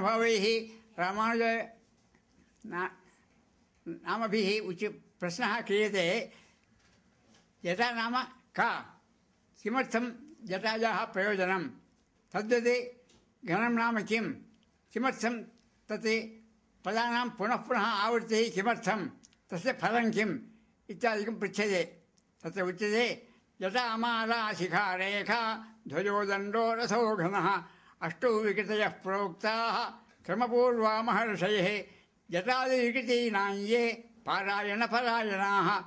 महानुभावैः रामानुज ना- नामभिः उच्य प्रश्नः क्रियते जटा नाम का? किमर्थं जटायाः प्रयोजनं? तद्वत् घनं नाम किं किमर्थं तत् पदानां पुनः पुनः आवृत्तिः किमर्थं? तस्य फलं किम्? इत्यादिकं पृच्छ्यते। तत्र उच्यते जटामाला शिखा रेखा ध्वजोदण्डो रथो घनः अष्टौ विकृतयः प्रोक्ताः क्रमपूर्वा महर्षयः जटादिविकृतीनां ये पारायणपरायणाः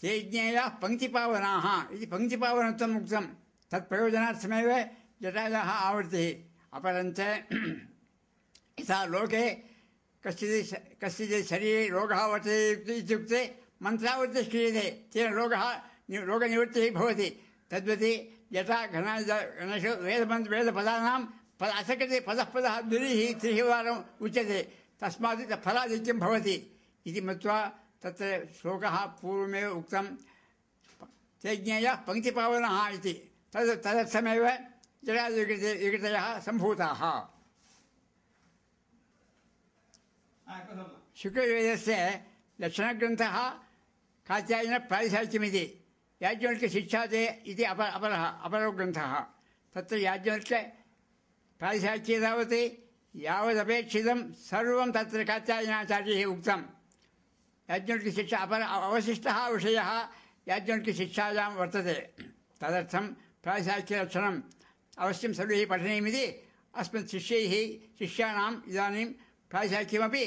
ते ज्ञेयाः पङ्क्तिपावनाः इति पङ्क्तिपावनत्वम् उक्तं तत्प्रयोजनार्थमेव जटायाः आवृत्तिः। अपरञ्च यथा लोके कश्चित् श- कस्यचित् शरीरे रोगः वर्तते इति- इत्युक्ते मन्त्रावृत्तिः तेन रोगः नि- रोगनिवृत्तिः भवति। तद्वति घना गणेषु वेदमन्त्र वेदपदानां पद असकृते पदः पदः द्विरिः त्रिः वारम् उच्यते। तस्मात् फलादित्यं भवति। इति मत्वा तत्र श्लोकः पूर्वमेव उक्तं। ते ज्ञेयः पङ्क्तिपावनः इति। तद् तदर्थमेव जडादिविकृते विकृतयः सम्भूताः। शुक्लवेदस्य लक्षणग्रन्थः कात्यायनप्रातिशाख्यमिति याज्ञवल्क्यशिक्षाते इति अपर अपरः अपरो ग्रन्थः तत्र याज्ञवल्क्यप्रातिशाख्ये तावत् यावदपेक्षितं सर्वं तत्र कात्यायनाचार्यैः उक्तं याज्ञवल्क्यशिक्षा अपर अवशिष्टः विषयः याज्ञवल्क्यशिक्षायां वर्तते। तदर्थं प्रातिशाख्यरक्षणम् अवश्यं सर्वैः पठनीयमिति अस्मत् शिष्यैः, शिष्याणाम् इदानीं प्रातिशाख्यमपि